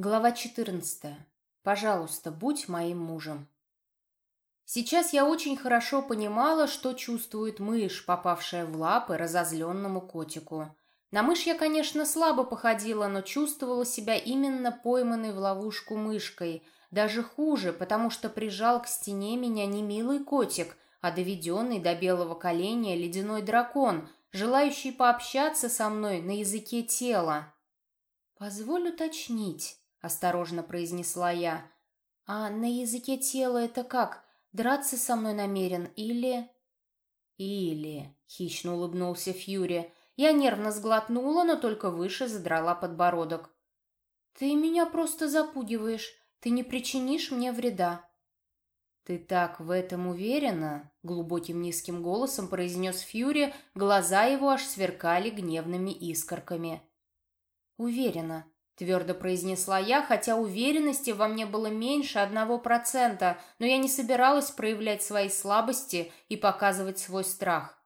Глава 14. Пожалуйста, будь моим мужем. Сейчас я очень хорошо понимала, что чувствует мышь, попавшая в лапы разозленному котику. На мышь я, конечно, слабо походила, но чувствовала себя именно пойманной в ловушку мышкой. Даже хуже, потому что прижал к стене меня не милый котик, а доведенный до белого коленя ледяной дракон, желающий пообщаться со мной на языке тела. «Позволь уточнить». — осторожно произнесла я. «А на языке тела это как? Драться со мной намерен или...» «Или...» — хищно улыбнулся Фьюри. Я нервно сглотнула, но только выше задрала подбородок. «Ты меня просто запугиваешь. Ты не причинишь мне вреда». «Ты так в этом уверена?» — глубоким низким голосом произнес Фьюри, глаза его аж сверкали гневными искорками. «Уверена», Твердо произнесла я, хотя уверенности во мне было меньше одного процента, но я не собиралась проявлять свои слабости и показывать свой страх.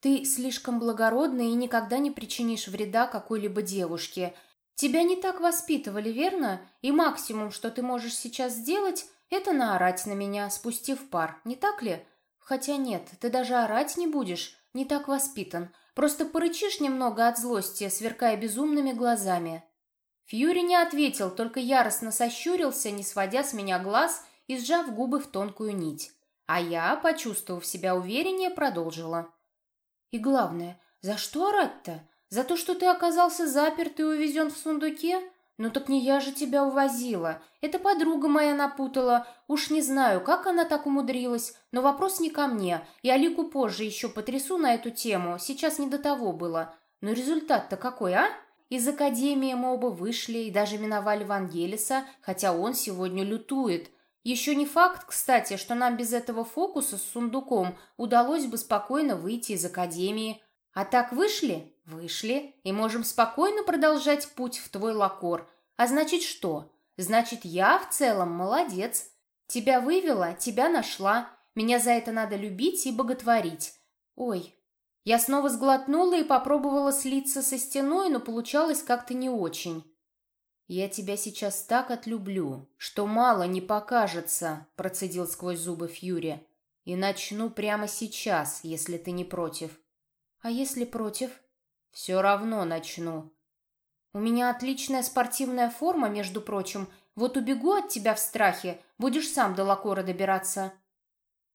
«Ты слишком благородный и никогда не причинишь вреда какой-либо девушке. Тебя не так воспитывали, верно? И максимум, что ты можешь сейчас сделать, это наорать на меня, спустив пар, не так ли? Хотя нет, ты даже орать не будешь, не так воспитан. Просто порычишь немного от злости, сверкая безумными глазами». Фьюри не ответил, только яростно сощурился, не сводя с меня глаз и сжав губы в тонкую нить. А я, почувствовав себя увереннее, продолжила. «И главное, за что орать-то? За то, что ты оказался заперт и увезен в сундуке? Ну так не я же тебя увозила. Это подруга моя напутала. Уж не знаю, как она так умудрилась, но вопрос не ко мне. Я Лику позже еще потрясу на эту тему, сейчас не до того было. Но результат-то какой, а?» Из академии мы оба вышли и даже миновали Вангелиса, хотя он сегодня лютует. Еще не факт, кстати, что нам без этого фокуса с сундуком удалось бы спокойно выйти из академии. А так вышли? Вышли. И можем спокойно продолжать путь в твой лакор. А значит что? Значит, я в целом молодец. Тебя вывела, тебя нашла. Меня за это надо любить и боготворить. Ой, я снова сглотнула и попробовала слиться со стеной, но получалось как-то не очень. «Я тебя сейчас так отлюблю, что мало не покажется», — процедил сквозь зубы Фьюри. «И начну прямо сейчас, если ты не против». «А если против?» «Все равно начну». «У меня отличная спортивная форма, между прочим. Вот убегу от тебя в страхе, будешь сам до Лакора добираться».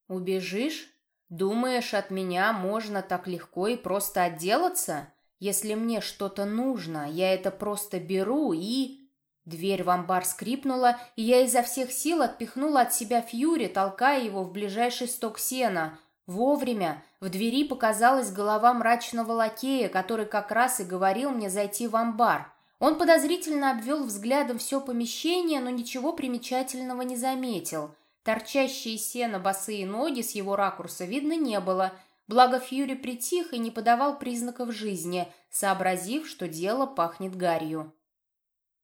«Убежишь?» Думаешь, от меня можно так легко и просто отделаться? Если мне что-то нужно, я это просто беру и... Дверь в амбар скрипнула, и я изо всех сил отпихнула от себя Фьюри, толкая его в ближайший сток сена. Вовремя в двери показалась голова мрачного лакея, который как раз и говорил мне зайти в амбар. Он подозрительно обвел взглядом все помещение, но ничего примечательного не заметил. Торчащие из сена босые ноги с его ракурса видно не было, благо Фьюри притих и не подавал признаков жизни, сообразив, что дело пахнет гарью.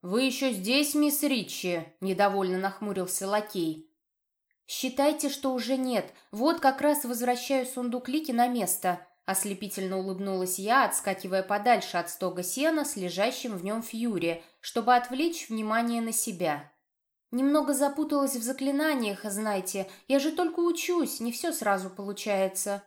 «Вы еще здесь, мисс Ричи?» – недовольно нахмурился лакей. «Считайте, что уже нет. Вот как раз возвращаю сундук Лики на место», – ослепительно улыбнулась я, отскакивая подальше от стога сена с лежащим в нем Фьюри, чтобы отвлечь внимание на себя. Немного запуталась в заклинаниях, знаете. Я же только учусь, не все сразу получается.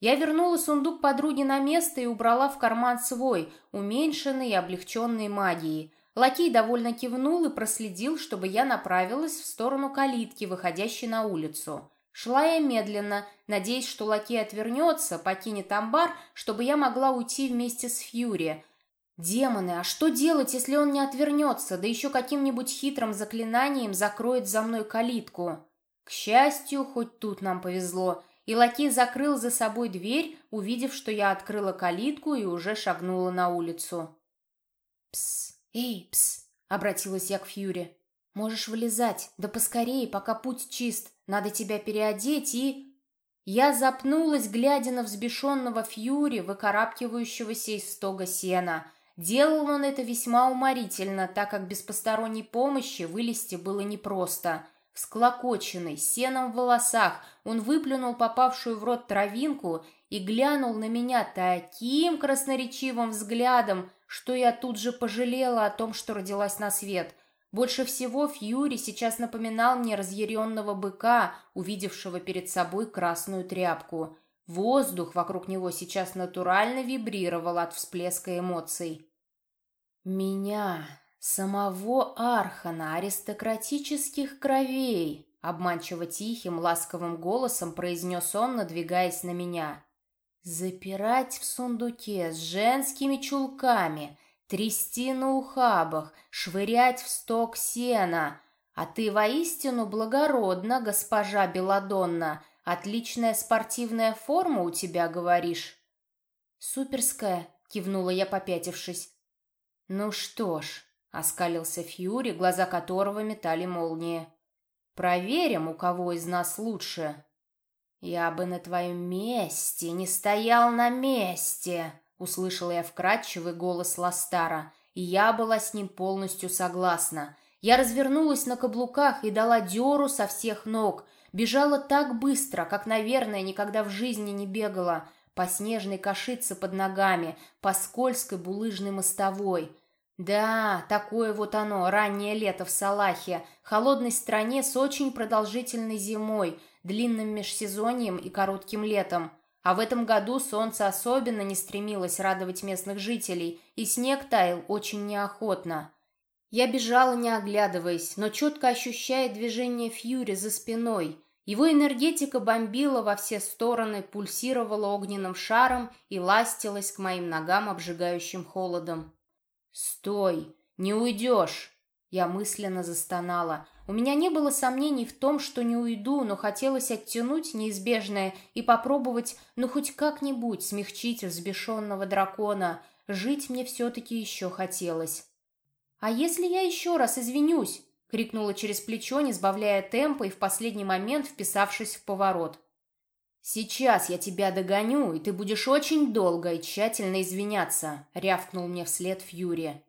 Я вернула сундук подруги на место и убрала в карман свой, уменьшенный и облегченный магией. Лакей довольно кивнул и проследил, чтобы я направилась в сторону калитки, выходящей на улицу. Шла я медленно, надеясь, что лакей отвернется, покинет амбар, чтобы я могла уйти вместе с Фьюри – Демоны, а что делать, если он не отвернется, да еще каким-нибудь хитрым заклинанием закроет за мной калитку? К счастью, хоть тут нам повезло, и лакей закрыл за собой дверь, увидев, что я открыла калитку и уже шагнула на улицу. «Пс, эй, пс!» — обратилась я к Фьюри. «Можешь вылезать, да поскорее, пока путь чист. Надо тебя переодеть и...» Я запнулась, глядя на взбешенного Фьюри, выкарабкивающегося из стога сена — Делал он это весьма уморительно, так как без посторонней помощи вылезти было непросто. Всклокоченный, сеном в волосах, он выплюнул попавшую в рот травинку и глянул на меня таким красноречивым взглядом, что я тут же пожалела о том, что родилась на свет. Больше всего Фьюри сейчас напоминал мне разъяренного быка, увидевшего перед собой красную тряпку. Воздух вокруг него сейчас натурально вибрировал от всплеска эмоций. «Меня, самого Архана аристократических кровей!» Обманчиво тихим, ласковым голосом произнес он, надвигаясь на меня. «Запирать в сундуке с женскими чулками, трясти на ухабах, швырять в сток сена. А ты воистину благородна, госпожа Беладонна. Отличная спортивная форма у тебя, говоришь?» «Суперская», — кивнула я, попятившись. «Ну что ж», — оскалился Фьюри, глаза которого метали молнии. Проверим, у кого из нас лучше. Я бы на твоем месте не стоял на месте, услышала я вкрадчивый голос Ластара, и я была с ним полностью согласна. Я развернулась на каблуках и дала дёру со всех ног. Бежала так быстро, как, наверное, никогда в жизни не бегала. По снежной кашице под ногами, по скользкой булыжной мостовой. Да, такое вот оно, раннее лето в Салахе, холодной стране с очень продолжительной зимой, длинным межсезоньем и коротким летом. А в этом году солнце особенно не стремилось радовать местных жителей, и снег таял очень неохотно. Я бежала, не оглядываясь, но четко ощущая движение Фьюри за спиной. Его энергетика бомбила во все стороны, пульсировала огненным шаром и ластилась к моим ногам обжигающим холодом. «Стой! Не уйдешь!» Я мысленно застонала. У меня не было сомнений в том, что не уйду, но хотелось оттянуть неизбежное и попробовать, ну хоть как-нибудь смягчить взбешенного дракона. Жить мне все-таки еще хотелось. «А если я еще раз извинюсь?» — крикнула через плечо, не сбавляя темпа и в последний момент вписавшись в поворот. «Сейчас я тебя догоню, и ты будешь очень долго и тщательно извиняться», — рявкнул мне вслед Фьюри.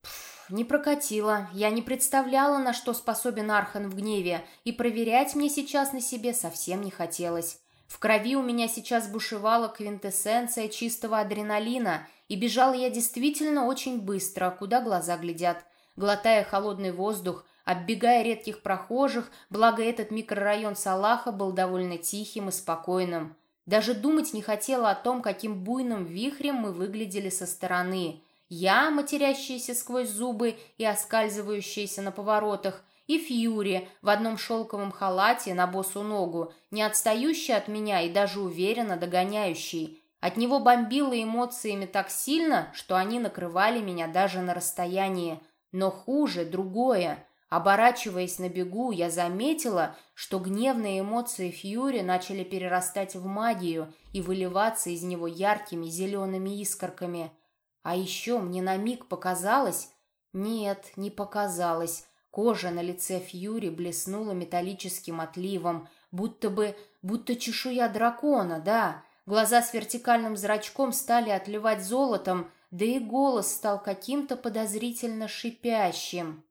Пф, не прокатило. Я не представляла, на что способен Архан в гневе, и проверять мне сейчас на себе совсем не хотелось. В крови у меня сейчас бушевала квинтэссенция чистого адреналина, и бежала я действительно очень быстро, куда глаза глядят. Глотая холодный воздух, оббегая редких прохожих, благо этот микрорайон Салаха был довольно тихим и спокойным. Даже думать не хотела о том, каким буйным вихрем мы выглядели со стороны. Я, матерящаяся сквозь зубы и оскальзывающаяся на поворотах, и Фьюри в одном шелковом халате на босу ногу, не отстающий от меня и даже уверенно догоняющий. От него бомбило эмоциями так сильно, что они накрывали меня даже на расстоянии. Но хуже другое. Оборачиваясь на бегу, я заметила, что гневные эмоции Фьюри начали перерастать в магию и выливаться из него яркими зелеными искорками. А еще мне на миг показалось... Нет, не показалось. Кожа на лице Фьюри блеснула металлическим отливом, будто бы... будто чешуя дракона, да. Глаза с вертикальным зрачком стали отливать золотом, да и голос стал каким-то подозрительно шипящим.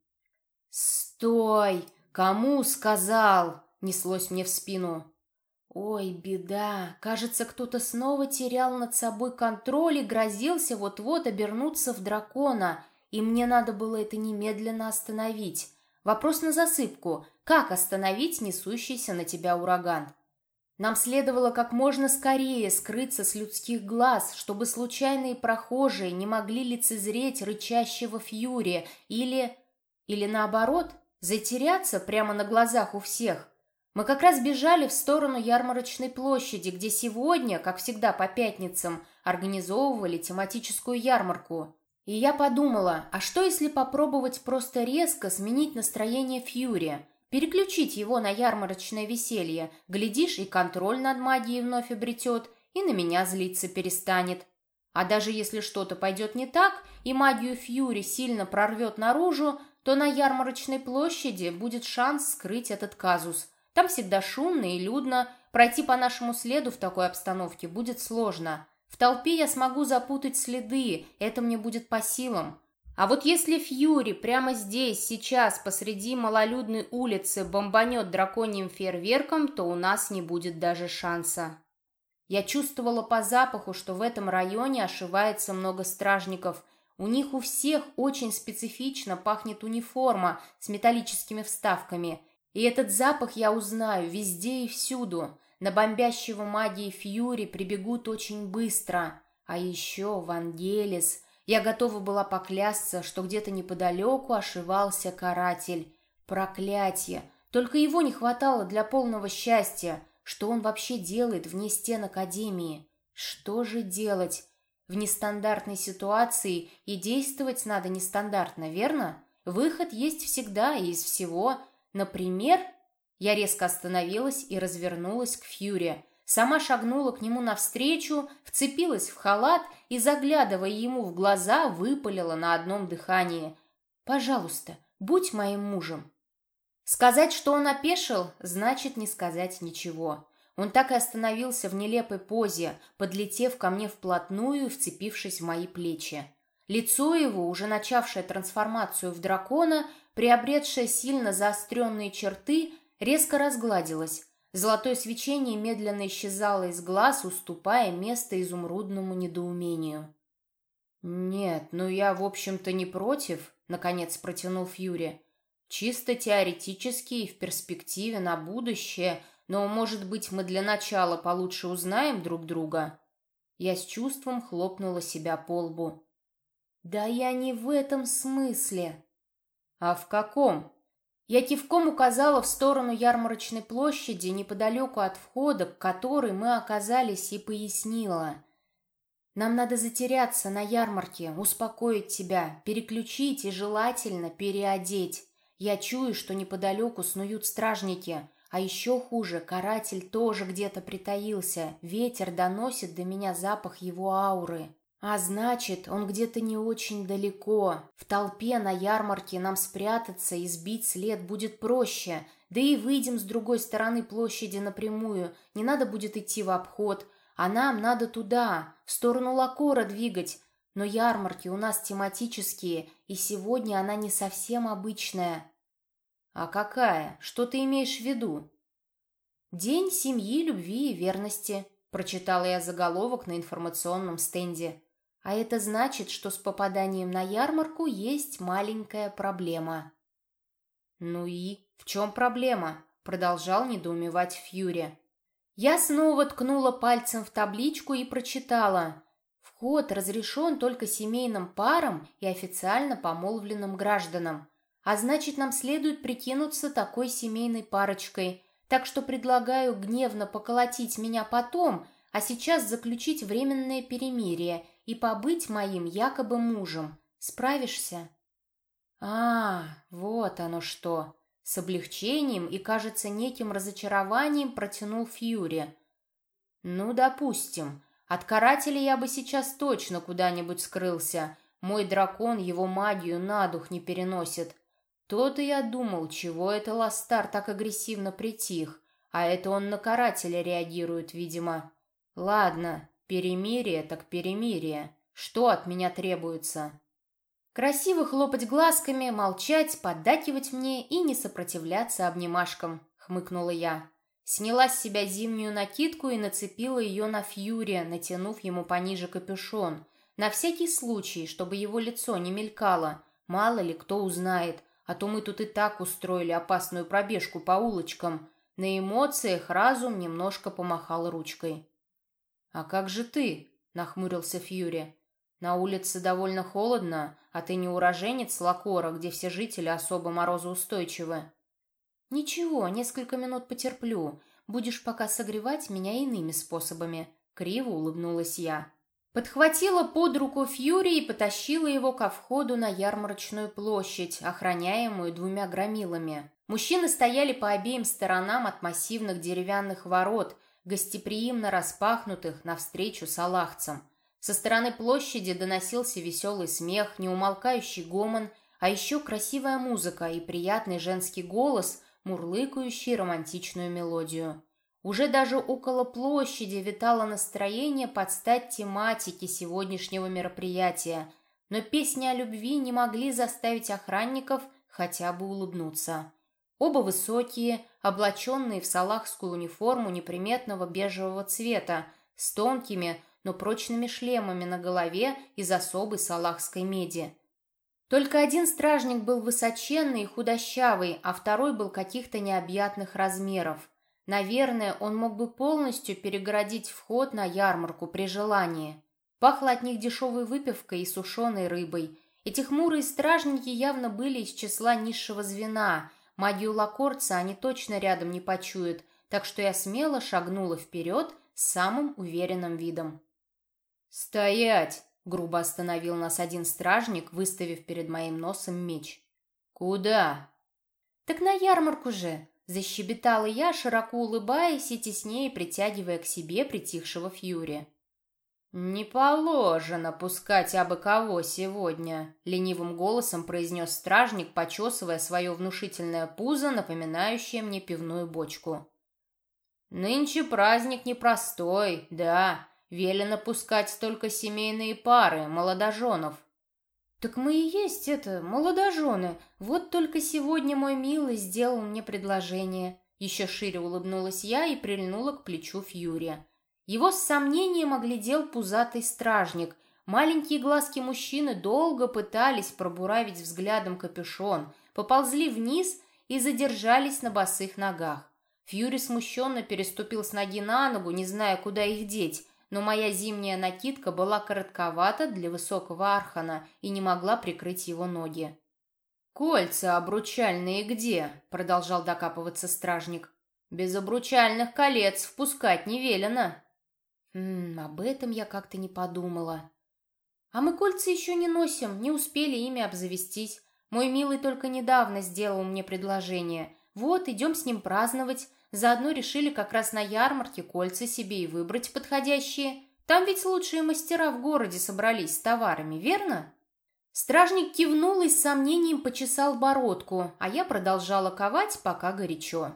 «Стой! Кому сказал?» — неслось мне в спину. Ой, беда! Кажется, кто-то снова терял над собой контроль и грозился вот-вот обернуться в дракона, и мне надо было это немедленно остановить. Вопрос на засыпку. Как остановить несущийся на тебя ураган? Нам следовало как можно скорее скрыться с людских глаз, чтобы случайные прохожие не могли лицезреть рычащего фьюри или... Или наоборот, затеряться прямо на глазах у всех. Мы как раз бежали в сторону ярмарочной площади, где сегодня, как всегда по пятницам, организовывали тематическую ярмарку. И я подумала, а что если попробовать просто резко сменить настроение Фьюри, переключить его на ярмарочное веселье, глядишь, и контроль над магией вновь обретет, и на меня злиться перестанет. А даже если что-то пойдет не так, и магию Фьюри сильно прорвет наружу, то на ярмарочной площади будет шанс скрыть этот казус. Там всегда шумно и людно, пройти по нашему следу в такой обстановке будет сложно. В толпе я смогу запутать следы, это мне будет по силам. А вот если Фьюри прямо здесь, сейчас, посреди малолюдной улицы бомбанет драконьим фейерверком, то у нас не будет даже шанса. Я чувствовала по запаху, что в этом районе ошивается много стражников – У них у всех очень специфично пахнет униформа с металлическими вставками. И этот запах я узнаю везде и всюду. На бомбящего магии Фьюри прибегут очень быстро. А еще Вангелис. Я готова была поклясться, что где-то неподалеку ошивался каратель. Проклятие! Только его не хватало для полного счастья. Что он вообще делает вне стен Академии? Что же делать? В нестандартной ситуации и действовать надо нестандартно, верно? Выход есть всегда и из всего. Например, я резко остановилась и развернулась к Фьюри. Сама шагнула к нему навстречу, вцепилась в халат и, заглядывая ему в глаза, выпалила на одном дыхании. «Пожалуйста, будь моим мужем». Сказать, что он опешил, значит не сказать ничего. Он так и остановился в нелепой позе, подлетев ко мне вплотную и вцепившись в мои плечи. Лицо его, уже начавшее трансформацию в дракона, приобретшее сильно заостренные черты, резко разгладилось. Золотое свечение медленно исчезало из глаз, уступая место изумрудному недоумению. «Нет, ну я, в общем-то, не против», — наконец протянул Фьюри. Чисто теоретически и в перспективе на будущее, но, может быть, мы для начала получше узнаем друг друга?» Я с чувством хлопнула себя по лбу. «Да я не в этом смысле». «А в каком?» Я кивком указала в сторону ярмарочной площади, неподалеку от входа, к которой мы оказались, и пояснила. «Нам надо затеряться на ярмарке, успокоить тебя, переключить и желательно переодеть. Я чую, что неподалеку снуют стражники, а еще хуже, каратель тоже где-то притаился, ветер доносит до меня запах его ауры. А значит, он где-то не очень далеко. В толпе на ярмарке нам спрятаться и сбить след будет проще, да и выйдем с другой стороны площади напрямую, не надо будет идти в обход, а нам надо туда, в сторону Лакора двигать, но ярмарки у нас тематические, и сегодня она не совсем обычная. А какая? Что ты имеешь в виду? День семьи, любви и верности, прочитала я заголовок на информационном стенде. А это значит, что с попаданием на ярмарку есть маленькая проблема. Ну и в чем проблема? Продолжал недоумевать Фьюри. Я снова ткнула пальцем в табличку и прочитала. Вход разрешен только семейным парам и официально помолвленным гражданам. А значит, нам следует прикинуться такой семейной парочкой. Так что предлагаю гневно поколотить меня потом, а сейчас заключить временное перемирие и побыть моим якобы мужем. Справишься? А, вот оно что. С облегчением и, кажется, неким разочарованием протянул Фьюри. Ну, допустим. От карателя я бы сейчас точно куда-нибудь скрылся. Мой дракон его магию на дух не переносит. То-то я думал, чего это Ластар так агрессивно притих, а это он на карателя реагирует, видимо. Ладно, перемирие так перемирие. Что от меня требуется? Красиво хлопать глазками, молчать, поддакивать мне и не сопротивляться обнимашкам, хмыкнула я. Сняла с себя зимнюю накидку и нацепила ее на Фьюри, натянув ему пониже капюшон. На всякий случай, чтобы его лицо не мелькало. Мало ли кто узнает, а то мы тут и так устроили опасную пробежку по улочкам. На эмоциях разум немножко помахал ручкой. «А как же ты?» — нахмурился Фьюри. «На улице довольно холодно, а ты не уроженец Лакора, где все жители особо морозоустойчивы». «Ничего, несколько минут потерплю. Будешь пока согревать меня иными способами», — криво улыбнулась я. Подхватила под руку Фьюри и потащила его ко входу на ярмарочную площадь, охраняемую двумя громилами. Мужчины стояли по обеим сторонам от массивных деревянных ворот, гостеприимно распахнутых навстречу салахцам. Со стороны площади доносился веселый смех, неумолкающий гомон, а еще красивая музыка и приятный женский голос – мурлыкающий романтичную мелодию. Уже даже около площади витало настроение под стать тематике сегодняшнего мероприятия, но песни о любви не могли заставить охранников хотя бы улыбнуться. Оба высокие, облаченные в салахскую униформу неприметного бежевого цвета, с тонкими, но прочными шлемами на голове из особой салахской меди. Только один стражник был высоченный и худощавый, а второй был каких-то необъятных размеров. Наверное, он мог бы полностью перегородить вход на ярмарку при желании. Пахло от них дешевой выпивкой и сушеной рыбой. Эти хмурые стражники явно были из числа низшего звена. Магию лакорца они точно рядом не почуют, так что я смело шагнула вперед с самым уверенным видом. «Стоять!» — грубо остановил нас один стражник, выставив перед моим носом меч. «Куда?» «Так на ярмарку же!» — защебетала я, широко улыбаясь и теснее притягивая к себе притихшего Фьюри. «Не положено пускать абы кого сегодня», — ленивым голосом произнес стражник, почесывая свое внушительное пузо, напоминающее мне пивную бочку. «Нынче праздник непростой, да, велено пускать только семейные пары, молодоженов». «Так мы и есть это, молодожены. Вот только сегодня мой милый сделал мне предложение». Еще шире улыбнулась я и прильнула к плечу Фьюрия. Его с сомнением оглядел пузатый стражник. Маленькие глазки мужчины долго пытались пробуравить взглядом капюшон, поползли вниз и задержались на босых ногах. Фьюри смущенно переступил с ноги на ногу, не зная, куда их деть, но моя зимняя накидка была коротковата для высокого архана и не могла прикрыть его ноги. «Кольца обручальные где?» — продолжал докапываться стражник. «Без обручальных колец впускать не велено». М об этом я как-то не подумала. А мы кольца еще не носим, не успели ими обзавестись. Мой милый только недавно сделал мне предложение. Вот, идем с ним праздновать. Заодно решили как раз на ярмарке кольца себе и выбрать подходящие. Там ведь лучшие мастера в городе собрались с товарами, верно? Стражник кивнул и с сомнением почесал бородку, а я продолжала ковать, пока горячо.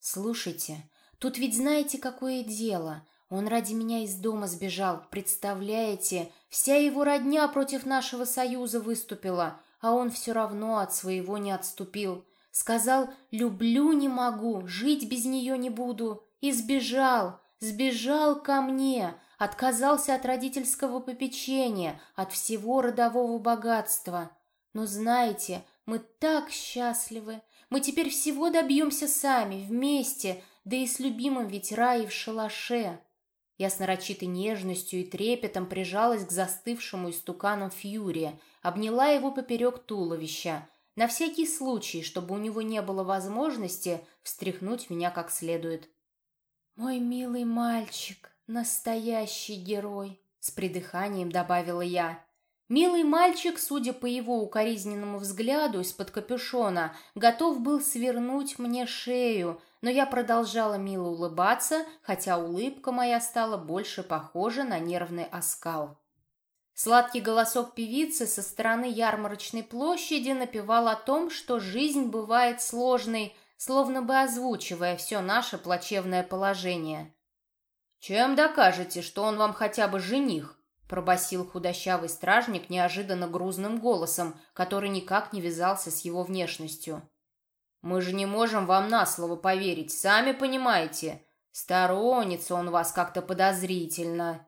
«Слушайте, тут ведь знаете, какое дело. Он ради меня из дома сбежал, представляете? Вся его родня против нашего союза выступила, а он все равно от своего не отступил. Сказал, люблю не могу, жить без нее не буду. И сбежал, сбежал ко мне, отказался от родительского попечения, от всего родового богатства. Но знаете, мы так счастливы. Мы теперь всего добьемся сами, вместе, да и с любимым ведь рай в шалаше. Я с нарочитой нежностью и трепетом прижалась к застывшему истукану Фьюрия, обняла его поперек туловища, на всякий случай, чтобы у него не было возможности встряхнуть меня как следует. «Мой милый мальчик, настоящий герой», — с придыханием добавила я. Милый мальчик, судя по его укоризненному взгляду из-под капюшона, готов был свернуть мне шею, но я продолжала мило улыбаться, хотя улыбка моя стала больше похожа на нервный оскал. Сладкий голосок певицы со стороны ярмарочной площади напевал о том, что жизнь бывает сложной, словно бы озвучивая все наше плачевное положение. «Чем докажете, что он вам хотя бы жених?» пробасил худощавый стражник неожиданно грузным голосом, который никак не вязался с его внешностью. Мы же не можем вам на слово поверить, сами понимаете. Сторонится он вас как-то подозрительно».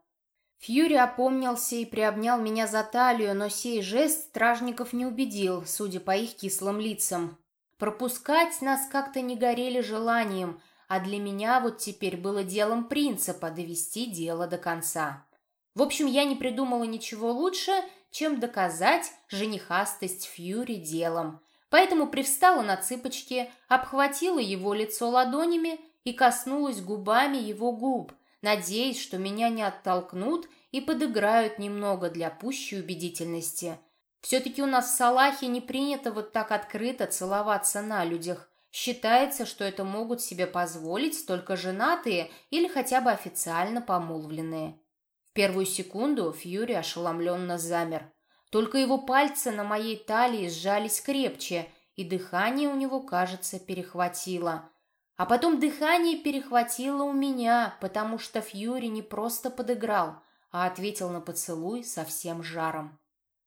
Фьюри опомнился и приобнял меня за талию, но сей жест стражников не убедил, судя по их кислым лицам. Пропускать нас как-то не горели желанием, а для меня вот теперь было делом принципа довести дело до конца. В общем, я не придумала ничего лучше, чем доказать женихастость Фьюри делом – поэтому привстала на цыпочки, обхватила его лицо ладонями и коснулась губами его губ, надеясь, что меня не оттолкнут и подыграют немного для пущей убедительности. Все-таки у нас в Салахе не принято вот так открыто целоваться на людях. Считается, что это могут себе позволить только женатые или хотя бы официально помолвленные. В первую секунду Фьюри ошеломленно замер. Только его пальцы на моей талии сжались крепче, и дыхание у него, кажется, перехватило. А потом дыхание перехватило у меня, потому что Фьюри не просто подыграл, а ответил на поцелуй со всем жаром.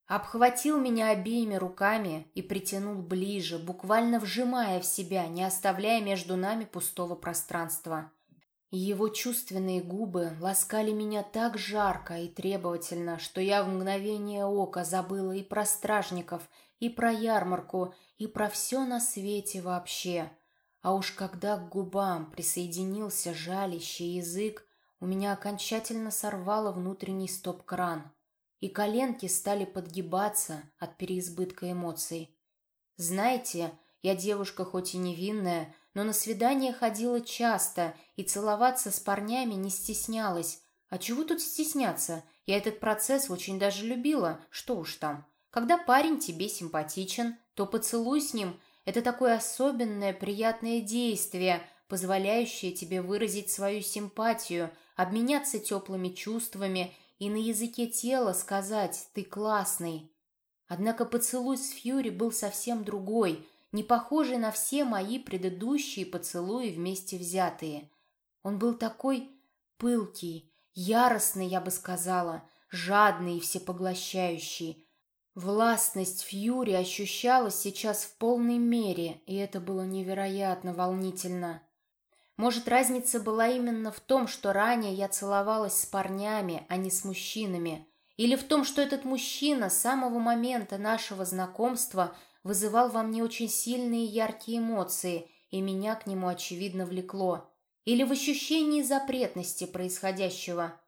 Обхватил меня обеими руками и притянул ближе, буквально вжимая в себя, не оставляя между нами пустого пространства. Его чувственные губы ласкали меня так жарко и требовательно, что я в мгновение ока забыла и про стражников, и про ярмарку, и про все на свете вообще. А уж когда к губам присоединился жалящий язык, у меня окончательно сорвало внутренний стоп-кран, и коленки стали подгибаться от переизбытка эмоций. Знаете, я девушка хоть и невинная, но на свидания ходила часто и целоваться с парнями не стеснялась. А чего тут стесняться? Я этот процесс очень даже любила, что уж там. Когда парень тебе симпатичен, то поцелуй с ним – это такое особенное приятное действие, позволяющее тебе выразить свою симпатию, обменяться теплыми чувствами и на языке тела сказать «ты классный». Однако поцелуй с Фьюри был совсем другой, не похожий на все мои предыдущие поцелуи вместе взятые. Он был такой пылкий, яростный, я бы сказала, жадный и всепоглощающий, Властность Фьюри ощущалась сейчас в полной мере, и это было невероятно волнительно. Может, разница была именно в том, что ранее я целовалась с парнями, а не с мужчинами, или в том, что этот мужчина с самого момента нашего знакомства вызывал во мне очень сильные яркие эмоции, и меня к нему, очевидно, влекло, или в ощущении запретности происходящего.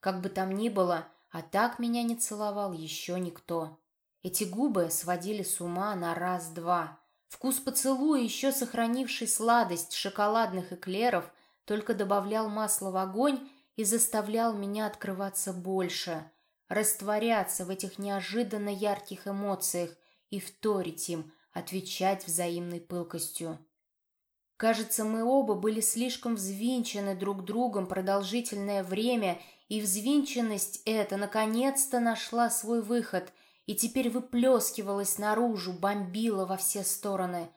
Как бы там ни было, а так меня не целовал еще никто. Эти губы сводили с ума на раз-два. Вкус поцелуя, еще сохранивший сладость шоколадных эклеров, только добавлял масла в огонь и заставлял меня открываться больше, растворяться в этих неожиданно ярких эмоциях и вторить им, отвечать взаимной пылкостью. Кажется, мы оба были слишком взвинчены друг другом продолжительное время, и взвинченность эта наконец-то нашла свой выход — и теперь выплескивалась наружу, бомбила во все стороны.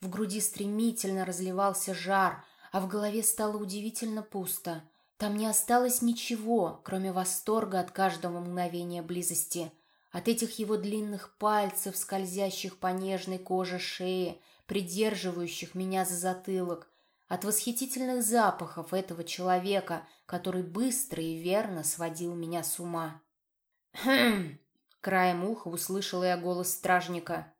В груди стремительно разливался жар, а в голове стало удивительно пусто. Там не осталось ничего, кроме восторга от каждого мгновения близости, от этих его длинных пальцев, скользящих по нежной коже шеи, придерживающих меня за затылок, от восхитительных запахов этого человека, который быстро и верно сводил меня с ума. «Хм!» Краем уха услышала я голос стражника.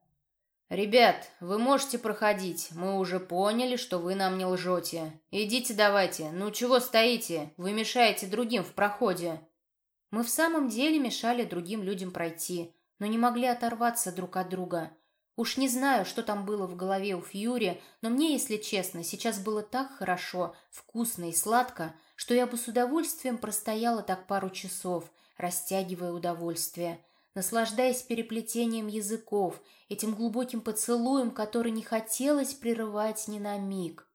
«Ребят, вы можете проходить. Мы уже поняли, что вы нам не лжете. Идите давайте. Ну чего стоите? Вы мешаете другим в проходе». Мы в самом деле мешали другим людям пройти, но не могли оторваться друг от друга. Уж не знаю, что там было в голове у Фьюри, но мне, если честно, сейчас было так хорошо, вкусно и сладко, что я бы с удовольствием простояла так пару часов, растягивая удовольствие наслаждаясь переплетением языков, этим глубоким поцелуем, который не хотелось прерывать ни на миг.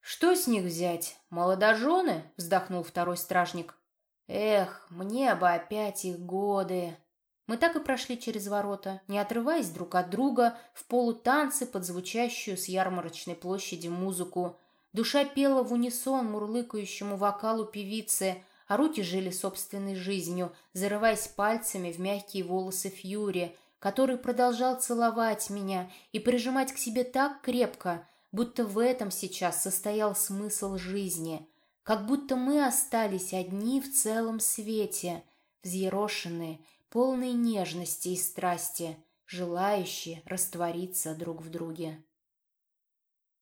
«Что с них взять? Молодожены?» — вздохнул второй стражник. «Эх, мне бы опять их годы!» Мы так и прошли через ворота, не отрываясь друг от друга, в полутанце под звучащую с ярмарочной площади музыку. Душа пела в унисон мурлыкающему вокалу певицы, а руки жили собственной жизнью, зарываясь пальцами в мягкие волосы Фьюри, который продолжал целовать меня и прижимать к себе так крепко, будто в этом сейчас состоял смысл жизни, как будто мы остались одни в целом свете, взъерошенные, полные нежности и страсти, желающие раствориться друг в друге.